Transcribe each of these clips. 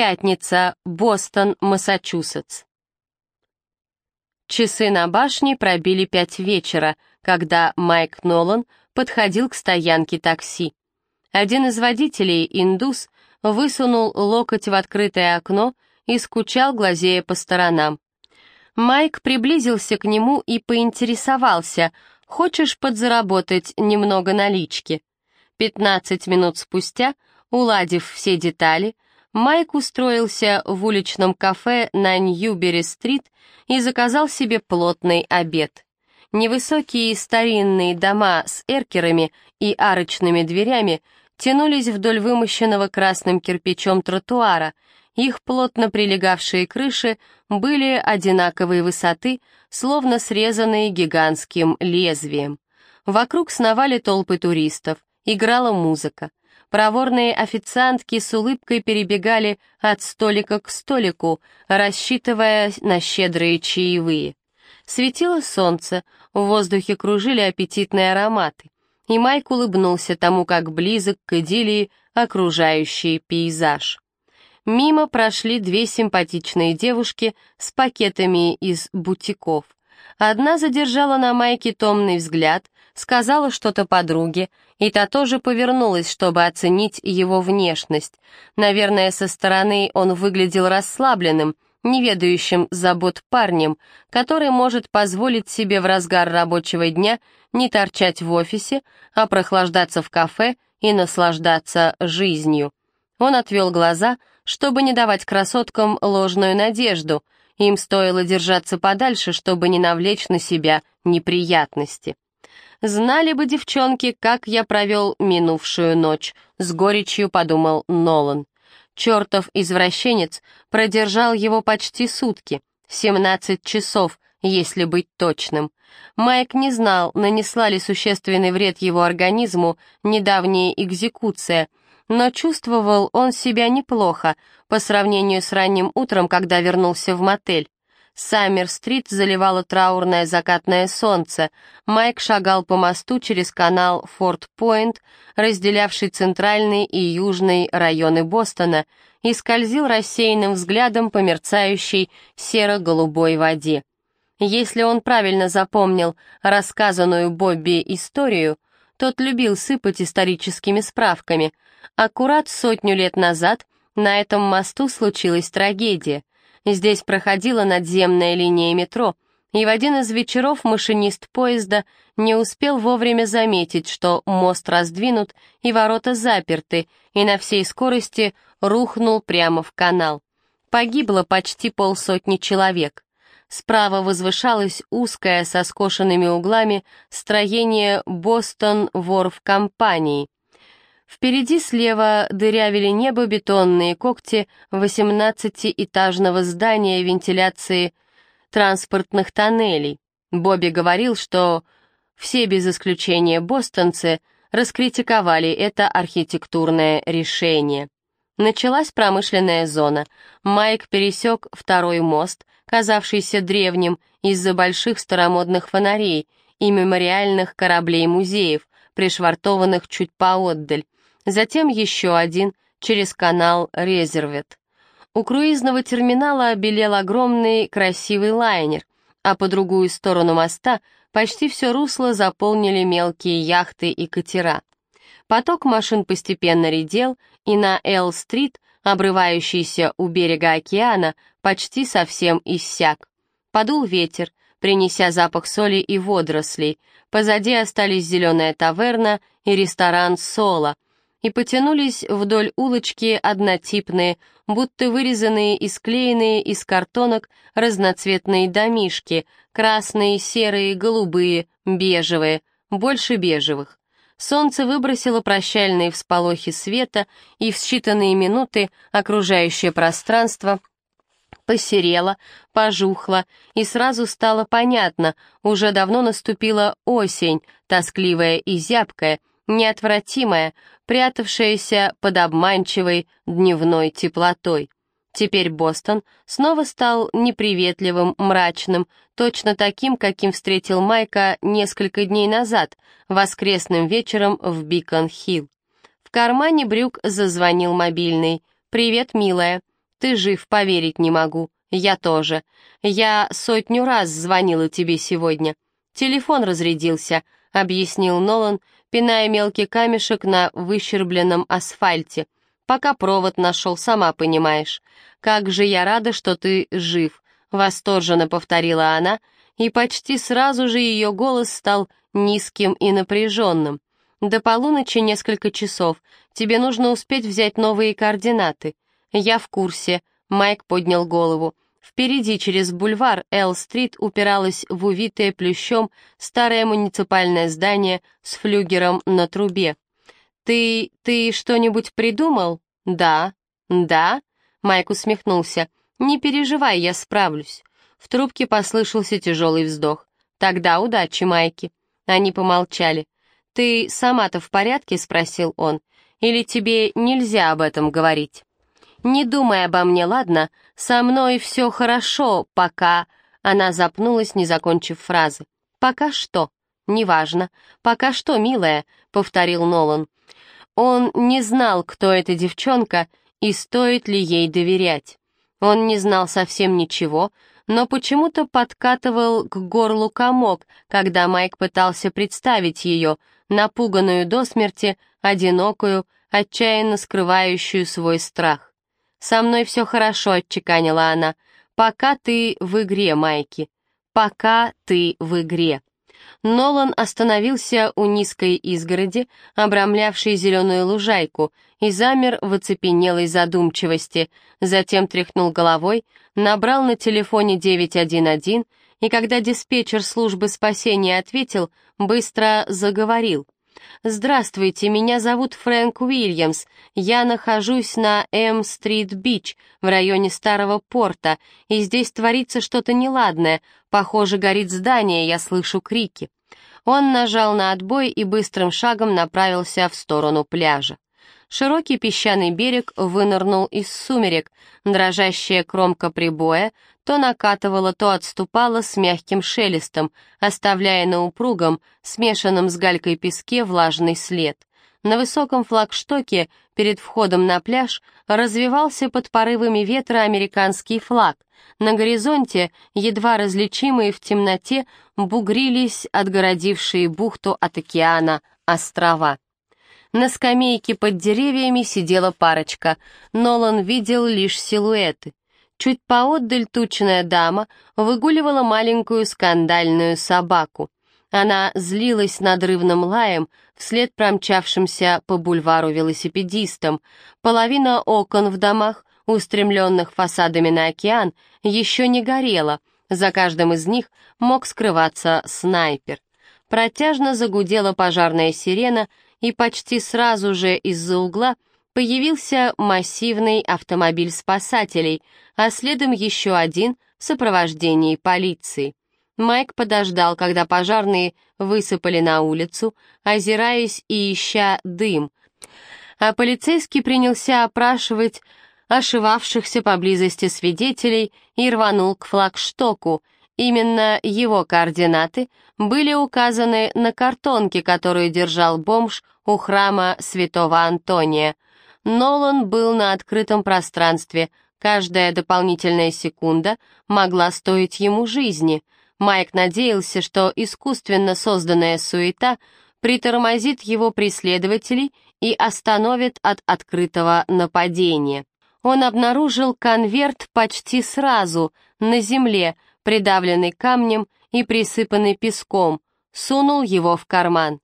Пятница, Бостон, Массачусетс. Часы на башне пробили пять вечера, когда Майк Нолан подходил к стоянке такси. Один из водителей, индус, высунул локоть в открытое окно и скучал, глазея по сторонам. Майк приблизился к нему и поинтересовался, «Хочешь подзаработать немного налички?» Пятнадцать минут спустя, уладив все детали, Майк устроился в уличном кафе на Ньюбери-стрит и заказал себе плотный обед. Невысокие старинные дома с эркерами и арочными дверями тянулись вдоль вымощенного красным кирпичом тротуара, их плотно прилегавшие крыши были одинаковой высоты, словно срезанные гигантским лезвием. Вокруг сновали толпы туристов, играла музыка. Проворные официантки с улыбкой перебегали от столика к столику, рассчитывая на щедрые чаевые. Светило солнце, в воздухе кружили аппетитные ароматы, и Майк улыбнулся тому, как близок к идиллии окружающий пейзаж. Мимо прошли две симпатичные девушки с пакетами из бутиков. Одна задержала на Майке томный взгляд, сказала что-то подруге, и та тоже повернулась, чтобы оценить его внешность. Наверное, со стороны он выглядел расслабленным, неведающим забот парнем, который может позволить себе в разгар рабочего дня не торчать в офисе, а прохлаждаться в кафе и наслаждаться жизнью. Он отвел глаза, чтобы не давать красоткам ложную надежду, им стоило держаться подальше, чтобы не навлечь на себя неприятности. Знали бы девчонки, как я провел минувшую ночь, с горечью подумал Нолан. Чертов извращенец продержал его почти сутки, 17 часов, если быть точным. Майк не знал, нанесла ли существенный вред его организму недавняя экзекуция, но чувствовал он себя неплохо по сравнению с ранним утром, когда вернулся в мотель. Саммер-стрит заливало траурное закатное солнце. Майк шагал по мосту через канал Форт-Пойнт, разделявший центральный и южный районы Бостона, и скользил рассеянным взглядом по мерцающей серо-голубой воде. Если он правильно запомнил рассказанную Бобби историю, тот любил сыпать историческими справками. Аккурат сотню лет назад на этом мосту случилась трагедия. Здесь проходила надземная линия метро, и в один из вечеров машинист поезда не успел вовремя заметить, что мост раздвинут и ворота заперты, и на всей скорости рухнул прямо в канал. Погибло почти полсотни человек. Справа возвышалось узкое со скошенными углами строение Бостон Ворф Компании. Впереди слева дырявили небо бетонные когти 18-этажного здания вентиляции транспортных тоннелей. Бобби говорил, что все без исключения бостонцы раскритиковали это архитектурное решение. Началась промышленная зона. Майк пересек второй мост, казавшийся древним из-за больших старомодных фонарей и мемориальных кораблей-музеев, пришвартованных чуть поотдаль, затем еще один через канал Резервет. У круизного терминала обелел огромный красивый лайнер, а по другую сторону моста почти все русло заполнили мелкие яхты и катера. Поток машин постепенно редел, и на Эл-стрит, обрывающийся у берега океана, почти совсем иссяк. Подул ветер, принеся запах соли и водорослей. Позади остались зеленая таверна и ресторан «Соло», и потянулись вдоль улочки однотипные, будто вырезанные и склеенные из картонок разноцветные домишки, красные, серые, голубые, бежевые, больше бежевых. Солнце выбросило прощальные всполохи света, и в считанные минуты окружающее пространство посерело, пожухло, и сразу стало понятно, уже давно наступила осень, тоскливая и зябкая, неотвратимая, прятавшаяся под обманчивой дневной теплотой. Теперь Бостон снова стал неприветливым, мрачным, точно таким, каким встретил Майка несколько дней назад, воскресным вечером в Бикон-Хилл. В кармане брюк зазвонил мобильный. «Привет, милая». Ты жив, поверить не могу. Я тоже. Я сотню раз звонила тебе сегодня. Телефон разрядился, объяснил Нолан, пиная мелкий камешек на выщербленном асфальте. Пока провод нашел, сама понимаешь. Как же я рада, что ты жив, восторженно повторила она, и почти сразу же ее голос стал низким и напряженным. До полуночи несколько часов. Тебе нужно успеть взять новые координаты. Я в курсе. Майк поднял голову. Впереди через бульвар Эл-стрит упиралось в увитое плющом старое муниципальное здание с флюгером на трубе. «Ты... ты что-нибудь придумал?» «Да». «Да?» Майк усмехнулся. «Не переживай, я справлюсь». В трубке послышался тяжелый вздох. «Тогда удачи, Майки». Они помолчали. «Ты сама-то в порядке?» — спросил он. «Или тебе нельзя об этом говорить?» «Не думай обо мне, ладно? Со мной все хорошо, пока...» Она запнулась, не закончив фразы. «Пока что?» «Неважно. Пока что, милая», — повторил Нолан. Он не знал, кто эта девчонка и стоит ли ей доверять. Он не знал совсем ничего, но почему-то подкатывал к горлу комок, когда Майк пытался представить ее, напуганную до смерти, одинокую, отчаянно скрывающую свой страх. «Со мной все хорошо», — отчеканила она. «Пока ты в игре, Майки. Пока ты в игре». Нолан остановился у низкой изгороди, обрамлявшей зеленую лужайку, и замер в оцепенелой задумчивости, затем тряхнул головой, набрал на телефоне 911, и когда диспетчер службы спасения ответил, быстро заговорил — «Здравствуйте, меня зовут Фрэнк Уильямс. Я нахожусь на М-стрит-бич в районе Старого порта, и здесь творится что-то неладное. Похоже, горит здание, я слышу крики». Он нажал на отбой и быстрым шагом направился в сторону пляжа. Широкий песчаный берег вынырнул из сумерек, дрожащая кромка прибоя то накатывала, то отступала с мягким шелестом, оставляя на упругом, смешанном с галькой песке, влажный след. На высоком флагштоке перед входом на пляж развивался под порывами ветра американский флаг. На горизонте, едва различимые в темноте, бугрились отгородившие бухту от океана острова. На скамейке под деревьями сидела парочка. Нолан видел лишь силуэты. Чуть поотдаль тучная дама выгуливала маленькую скандальную собаку. Она злилась надрывным лаем вслед промчавшимся по бульвару велосипедистам. Половина окон в домах, устремленных фасадами на океан, еще не горела. За каждым из них мог скрываться снайпер. Протяжно загудела пожарная сирена, и почти сразу же из-за угла появился массивный автомобиль спасателей, а следом еще один в сопровождении полиции. Майк подождал, когда пожарные высыпали на улицу, озираясь и ища дым, а полицейский принялся опрашивать ошивавшихся поблизости свидетелей и рванул к флагштоку. Именно его координаты были указаны на картонке, которую держал бомж у храма святого Антония — Нолан был на открытом пространстве, каждая дополнительная секунда могла стоить ему жизни. Майк надеялся, что искусственно созданная суета притормозит его преследователей и остановит от открытого нападения. Он обнаружил конверт почти сразу, на земле, придавленный камнем и присыпанный песком, сунул его в карман.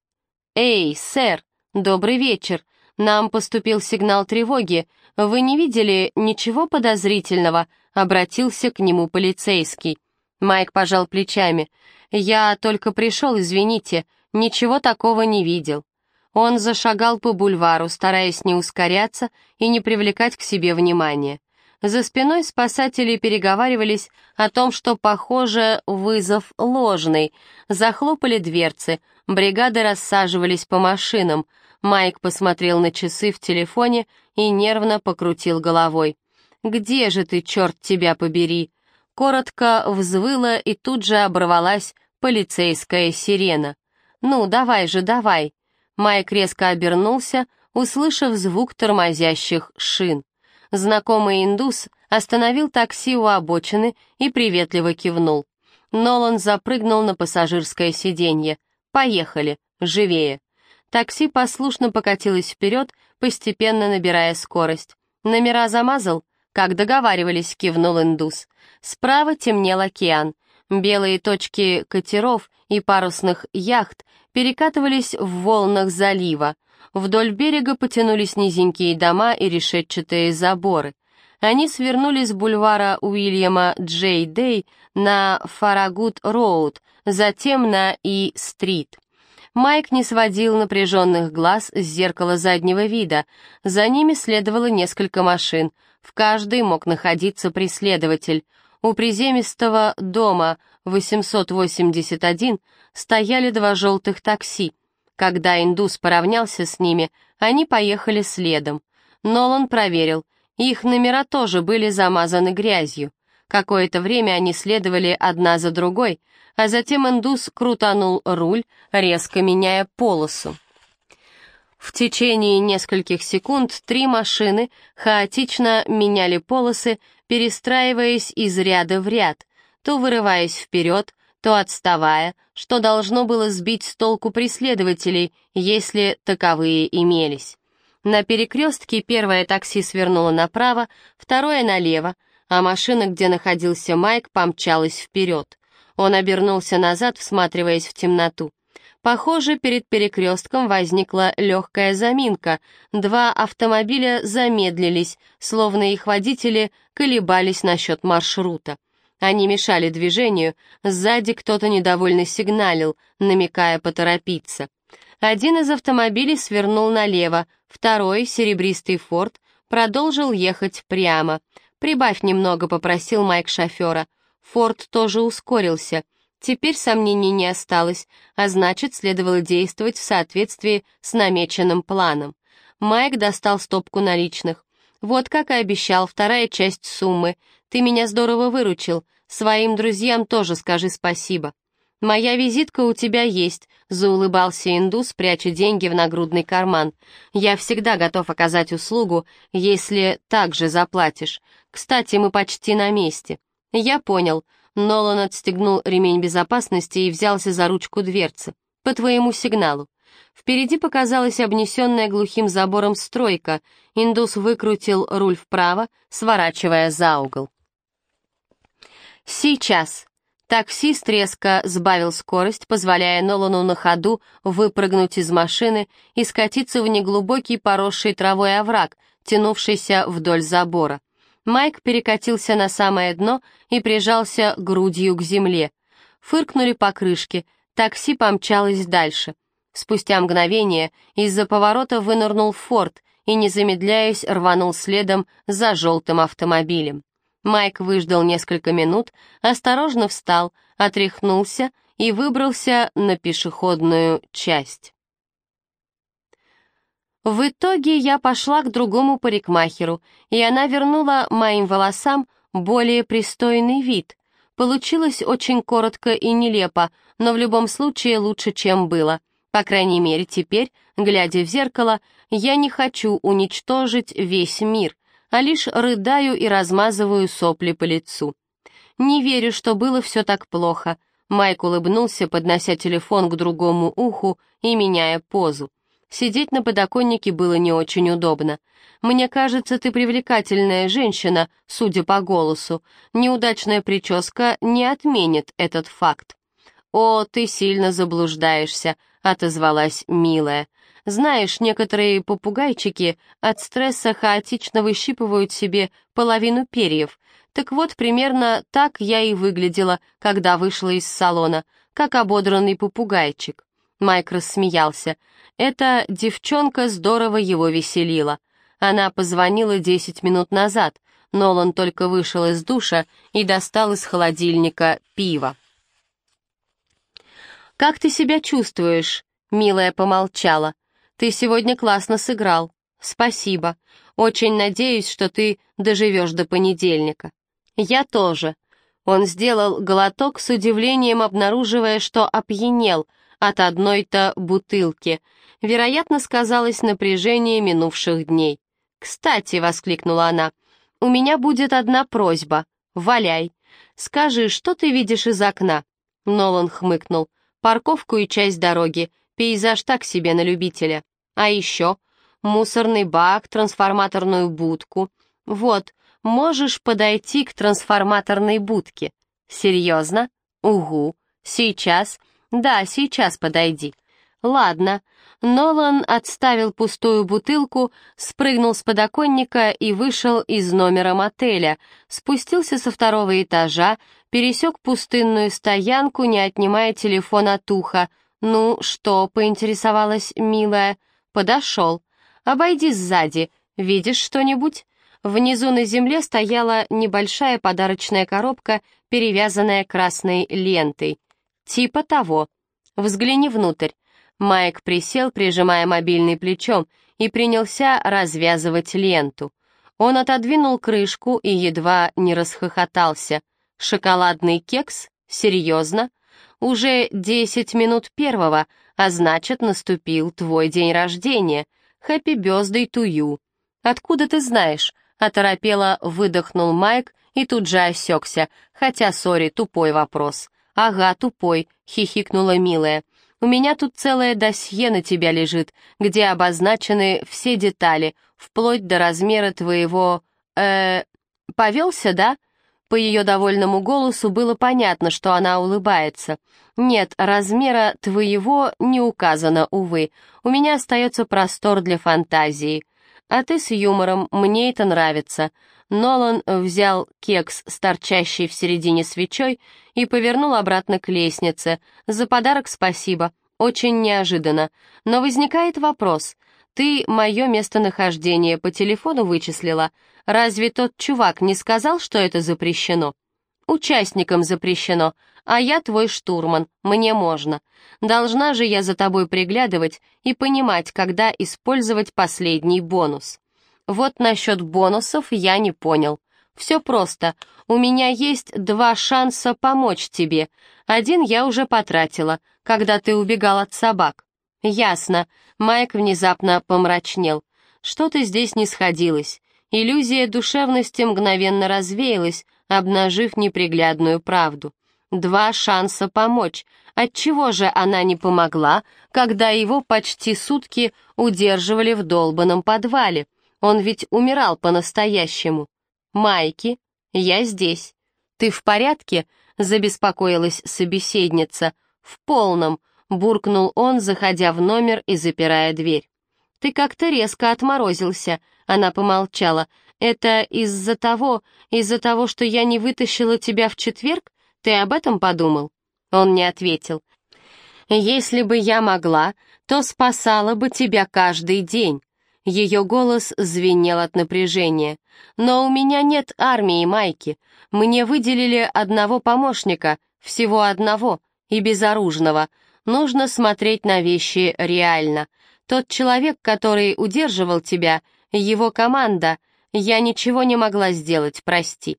«Эй, сэр, добрый вечер», «Нам поступил сигнал тревоги. Вы не видели ничего подозрительного?» — обратился к нему полицейский. Майк пожал плечами. «Я только пришел, извините, ничего такого не видел». Он зашагал по бульвару, стараясь не ускоряться и не привлекать к себе внимания. За спиной спасатели переговаривались о том, что, похоже, вызов ложный. Захлопали дверцы, бригады рассаживались по машинам — Майк посмотрел на часы в телефоне и нервно покрутил головой. «Где же ты, черт тебя побери?» Коротко взвыла и тут же оборвалась полицейская сирена. «Ну, давай же, давай!» Майк резко обернулся, услышав звук тормозящих шин. Знакомый индус остановил такси у обочины и приветливо кивнул. Нолан запрыгнул на пассажирское сиденье. «Поехали, живее». Такси послушно покатилось вперед, постепенно набирая скорость. «Номера замазал?» «Как договаривались», — кивнул индус. Справа темнел океан. Белые точки катеров и парусных яхт перекатывались в волнах залива. Вдоль берега потянулись низенькие дома и решетчатые заборы. Они свернули с бульвара Уильяма Джей Дэй на Фарагут-Роуд, затем на И-стрит. Майк не сводил напряженных глаз с зеркала заднего вида. За ними следовало несколько машин. В каждой мог находиться преследователь. У приземистого дома 881 стояли два желтых такси. Когда индус поравнялся с ними, они поехали следом. Нолан проверил, их номера тоже были замазаны грязью. Какое-то время они следовали одна за другой, а затем индус крутанул руль, резко меняя полосу. В течение нескольких секунд три машины хаотично меняли полосы, перестраиваясь из ряда в ряд, то вырываясь вперед, то отставая, что должно было сбить с толку преследователей, если таковые имелись. На перекрестке первое такси свернуло направо, второе налево, а машина, где находился Майк, помчалась вперед. Он обернулся назад, всматриваясь в темноту. Похоже, перед перекрестком возникла легкая заминка. Два автомобиля замедлились, словно их водители колебались насчет маршрута. Они мешали движению, сзади кто-то недовольно сигналил, намекая поторопиться. Один из автомобилей свернул налево, второй, серебристый форд, продолжил ехать прямо. «Прибавь немного», — попросил Майк шофера. Форд тоже ускорился. Теперь сомнений не осталось, а значит, следовало действовать в соответствии с намеченным планом. Майк достал стопку наличных. «Вот, как и обещал, вторая часть суммы. Ты меня здорово выручил. Своим друзьям тоже скажи спасибо». «Моя визитка у тебя есть», — заулыбался индус, пряча деньги в нагрудный карман. «Я всегда готов оказать услугу, если так же заплатишь. Кстати, мы почти на месте». «Я понял. Нолан отстегнул ремень безопасности и взялся за ручку дверцы. «По твоему сигналу». Впереди показалась обнесенная глухим забором стройка. Индус выкрутил руль вправо, сворачивая за угол. «Сейчас». Таксист резко сбавил скорость, позволяя Нолану на ходу выпрыгнуть из машины и скатиться в неглубокий поросший травой овраг, тянувшийся вдоль забора. Майк перекатился на самое дно и прижался грудью к земле. Фыркнули покрышки, такси помчалось дальше. Спустя мгновение из-за поворота вынырнул Форд и, не замедляясь, рванул следом за желтым автомобилем. Майк выждал несколько минут, осторожно встал, отряхнулся и выбрался на пешеходную часть. В итоге я пошла к другому парикмахеру, и она вернула моим волосам более пристойный вид. Получилось очень коротко и нелепо, но в любом случае лучше, чем было. По крайней мере, теперь, глядя в зеркало, я не хочу уничтожить весь мир, а лишь рыдаю и размазываю сопли по лицу. Не верю, что было все так плохо. Майк улыбнулся, поднося телефон к другому уху и меняя позу. Сидеть на подоконнике было не очень удобно. Мне кажется, ты привлекательная женщина, судя по голосу. Неудачная прическа не отменит этот факт. «О, ты сильно заблуждаешься», — отозвалась милая. «Знаешь, некоторые попугайчики от стресса хаотично выщипывают себе половину перьев. Так вот, примерно так я и выглядела, когда вышла из салона, как ободранный попугайчик». Майк рассмеялся. Эта девчонка здорово его веселила. Она позвонила десять минут назад. Нолан только вышел из душа и достал из холодильника пиво. «Как ты себя чувствуешь?» Милая помолчала. «Ты сегодня классно сыграл. Спасибо. Очень надеюсь, что ты доживешь до понедельника». «Я тоже». Он сделал глоток с удивлением, обнаруживая, что опьянел от одной-то бутылки — Вероятно, сказалось напряжение минувших дней. «Кстати», — воскликнула она, у меня будет одна просьба. Валяй. Скажи, что ты видишь из окна?» Нолан хмыкнул. «Парковку и часть дороги. Пейзаж так себе на любителя. А еще мусорный бак, трансформаторную будку. Вот, можешь подойти к трансформаторной будке. Серьезно? Угу. Сейчас? Да, сейчас подойди. Ладно. Нолан отставил пустую бутылку, спрыгнул с подоконника и вышел из номера мотеля, спустился со второго этажа, пересек пустынную стоянку, не отнимая телефон от уха. «Ну, что?» — поинтересовалась милая. «Подошел. Обойди сзади. Видишь что-нибудь?» Внизу на земле стояла небольшая подарочная коробка, перевязанная красной лентой. Типа того. Взгляни внутрь. Майк присел, прижимая мобильный плечом, и принялся развязывать ленту. Он отодвинул крышку и едва не расхохотался. «Шоколадный кекс? Серьезно? Уже десять минут первого, а значит, наступил твой день рождения. Хэппи бёздэй тую. Откуда ты знаешь?» Оторопело выдохнул Майк и тут же осекся, хотя, сори, тупой вопрос. «Ага, тупой», — хихикнула милая. «У меня тут целое досье на тебя лежит, где обозначены все детали, вплоть до размера твоего... э Повелся, да?» По ее довольному голосу было понятно, что она улыбается. «Нет, размера твоего не указано, увы. У меня остается простор для фантазии». А ты с юмором, мне это нравится. Нолан взял кекс с торчащей в середине свечой и повернул обратно к лестнице. За подарок спасибо. Очень неожиданно. Но возникает вопрос. Ты мое местонахождение по телефону вычислила. Разве тот чувак не сказал, что это запрещено? Участникам запрещено, а я твой штурман, мне можно. Должна же я за тобой приглядывать и понимать, когда использовать последний бонус. Вот насчет бонусов я не понял. Все просто. У меня есть два шанса помочь тебе. Один я уже потратила, когда ты убегал от собак. Ясно. Майк внезапно помрачнел. Что-то здесь не сходилось. Иллюзия душевности мгновенно развеялась, обнажив неприглядную правду. Два шанса помочь. Отчего же она не помогла, когда его почти сутки удерживали в долбанном подвале? Он ведь умирал по-настоящему. «Майки, я здесь. Ты в порядке?» — забеспокоилась собеседница. «В полном», — буркнул он, заходя в номер и запирая дверь. «Ты как-то резко отморозился», — она помолчала. «Это из-за того, из-за того, что я не вытащила тебя в четверг? Ты об этом подумал?» Он не ответил. «Если бы я могла, то спасала бы тебя каждый день». Ее голос звенел от напряжения. «Но у меня нет армии, Майки. Мне выделили одного помощника, всего одного, и безоружного. Нужно смотреть на вещи реально. Тот человек, который удерживал тебя, его команда, я ничего не могла сделать, прости.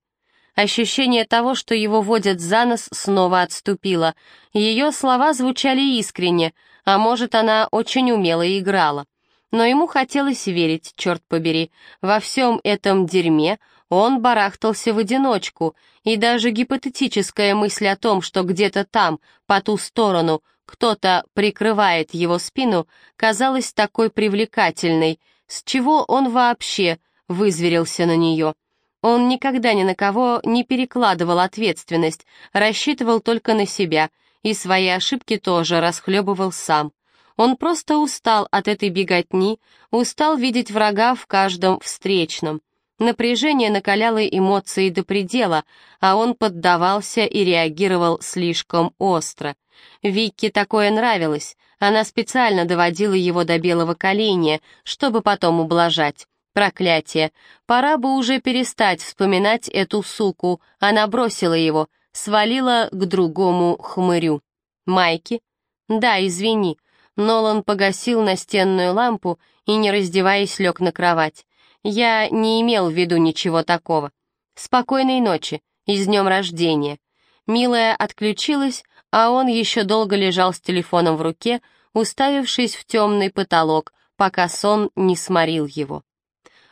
Ощущение того, что его водят за нос, снова отступило. Ее слова звучали искренне, а может, она очень умело играла. Но ему хотелось верить, черт побери, во всем этом дерьме он барахтался в одиночку, и даже гипотетическая мысль о том, что где-то там, по ту сторону, кто-то прикрывает его спину, казалась такой привлекательной, с чего он вообще вызверился на нее. Он никогда ни на кого не перекладывал ответственность, рассчитывал только на себя, и свои ошибки тоже расхлебывал сам. Он просто устал от этой беготни, устал видеть врага в каждом встречном. Напряжение накаляло эмоции до предела, а он поддавался и реагировал слишком остро. Викке такое нравилось, она специально доводила его до белого коленя, чтобы потом ублажать. Проклятие, пора бы уже перестать вспоминать эту суку, она бросила его, свалила к другому хмырю. Майки? Да, извини. Нолан погасил настенную лампу и, не раздеваясь, лег на кровать. Я не имел в виду ничего такого. Спокойной ночи и с днем рождения. Милая отключилась, а он еще долго лежал с телефоном в руке, уставившись в темный потолок, пока сон не сморил его.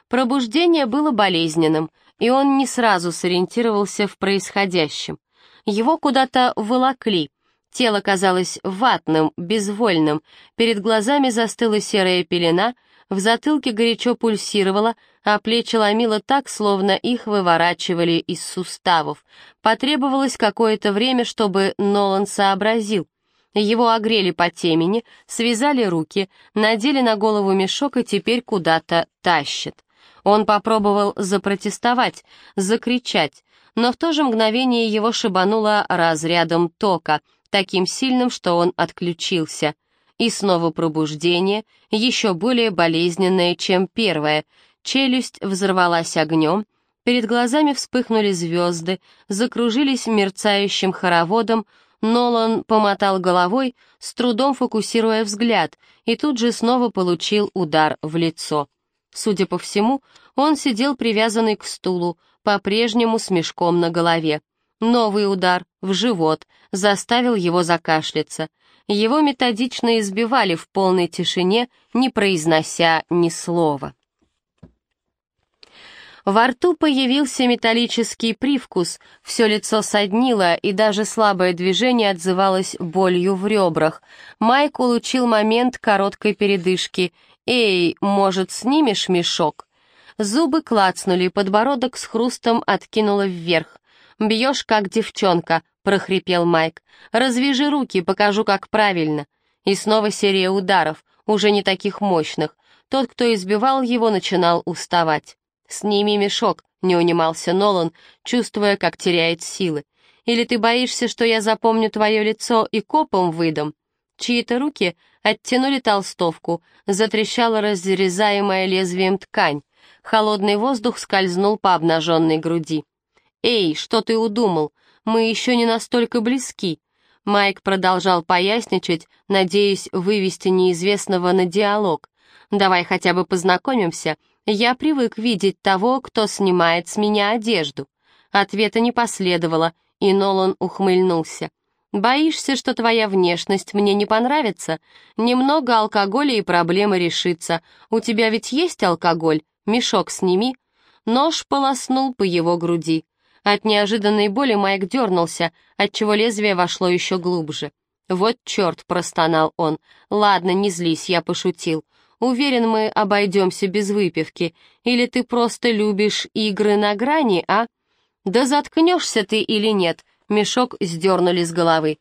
Пробуждение было болезненным, и он не сразу сориентировался в происходящем. Его куда-то волокли, тело казалось ватным, безвольным, перед глазами застыла серая пелена, в затылке горячо пульсировало, а плечи ломило так, словно их выворачивали из суставов. Потребовалось какое-то время, чтобы Нолан сообразил. Его огрели по темени, связали руки, надели на голову мешок и теперь куда-то тащат. Он попробовал запротестовать, закричать, но в то же мгновение его шибануло разрядом тока, таким сильным, что он отключился. И снова пробуждение, еще более болезненное, чем первое. Челюсть взорвалась огнем, перед глазами вспыхнули звезды, закружились мерцающим хороводом, Нолан помотал головой, с трудом фокусируя взгляд, и тут же снова получил удар в лицо. Судя по всему, он сидел привязанный к стулу, по-прежнему с мешком на голове. Новый удар в живот заставил его закашляться. Его методично избивали в полной тишине, не произнося ни слова. Во рту появился металлический привкус, все лицо соднило, и даже слабое движение отзывалось болью в ребрах. Майк улучил момент короткой передышки. «Эй, может, снимешь мешок?» Зубы клацнули, подбородок с хрустом откинуло вверх. «Бьешь, как девчонка», — прохрипел Майк. «Развяжи руки, покажу, как правильно». И снова серия ударов, уже не таких мощных. Тот, кто избивал его, начинал уставать. «Сними мешок», — не унимался Нолан, чувствуя, как теряет силы. «Или ты боишься, что я запомню твое лицо и копом выдам?» Чьи-то руки оттянули толстовку, затрещала разрезаемая лезвием ткань. Холодный воздух скользнул по обнаженной груди. «Эй, что ты удумал? Мы еще не настолько близки». Майк продолжал поясничать, надеясь вывести неизвестного на диалог. «Давай хотя бы познакомимся, я привык видеть того, кто снимает с меня одежду. Ответа не последовало, и Нолан ухмыльнулся. «Боишься, что твоя внешность мне не понравится? Немного алкоголя и проблема решится. У тебя ведь есть алкоголь? Мешок сними». Нож полоснул по его груди. От неожиданной боли Майк дернулся, отчего лезвие вошло еще глубже. «Вот черт!» — простонал он. «Ладно, не злись, я пошутил. Уверен, мы обойдемся без выпивки. Или ты просто любишь игры на грани, а? Да заткнешься ты или нет, мешок сдернули с головы.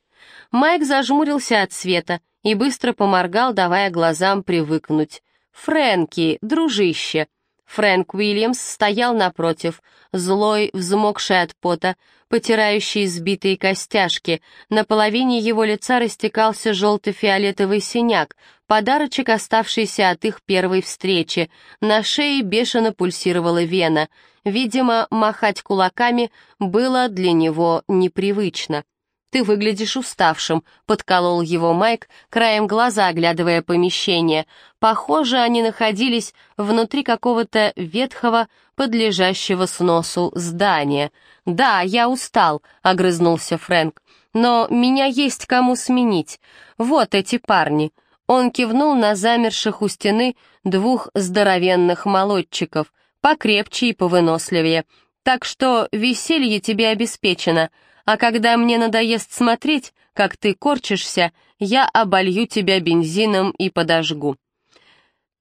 Майк зажмурился от света и быстро поморгал, давая глазам привыкнуть. «Фрэнки, дружище!» Фрэнк Уильямс стоял напротив, злой, взмокший от пота, потирающий сбитые костяшки. На половине его лица растекался желто-фиолетовый синяк, подарочек, оставшийся от их первой встречи. На шее бешено пульсировала вена. Видимо, махать кулаками было для него непривычно. «Ты выглядишь уставшим», — подколол его Майк, краем глаза оглядывая помещение. Похоже, они находились внутри какого-то ветхого, подлежащего сносу здания. «Да, я устал», — огрызнулся Фрэнк. «Но меня есть кому сменить. Вот эти парни». Он кивнул на замерших у стены двух здоровенных молодчиков, покрепче и повыносливее. «Так что веселье тебе обеспечено», — а когда мне надоест смотреть, как ты корчишься, я оболью тебя бензином и подожгу».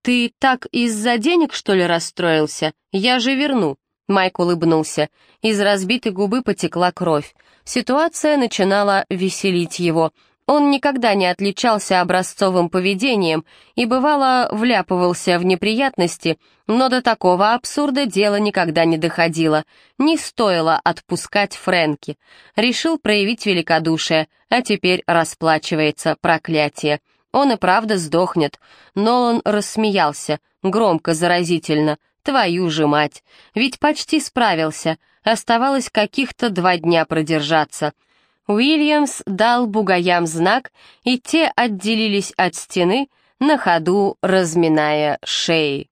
«Ты так из-за денег, что ли, расстроился? Я же верну». Майк улыбнулся. Из разбитой губы потекла кровь. Ситуация начинала веселить его — он никогда не отличался образцовым поведением и, бывало, вляпывался в неприятности, но до такого абсурда дело никогда не доходило. Не стоило отпускать Фрэнки. Решил проявить великодушие, а теперь расплачивается проклятие. Он и правда сдохнет. Нолан рассмеялся, громко, заразительно. «Твою же мать! Ведь почти справился. Оставалось каких-то два дня продержаться». Уильямс дал бугаям знак, и те отделились от стены, на ходу разминая шеи.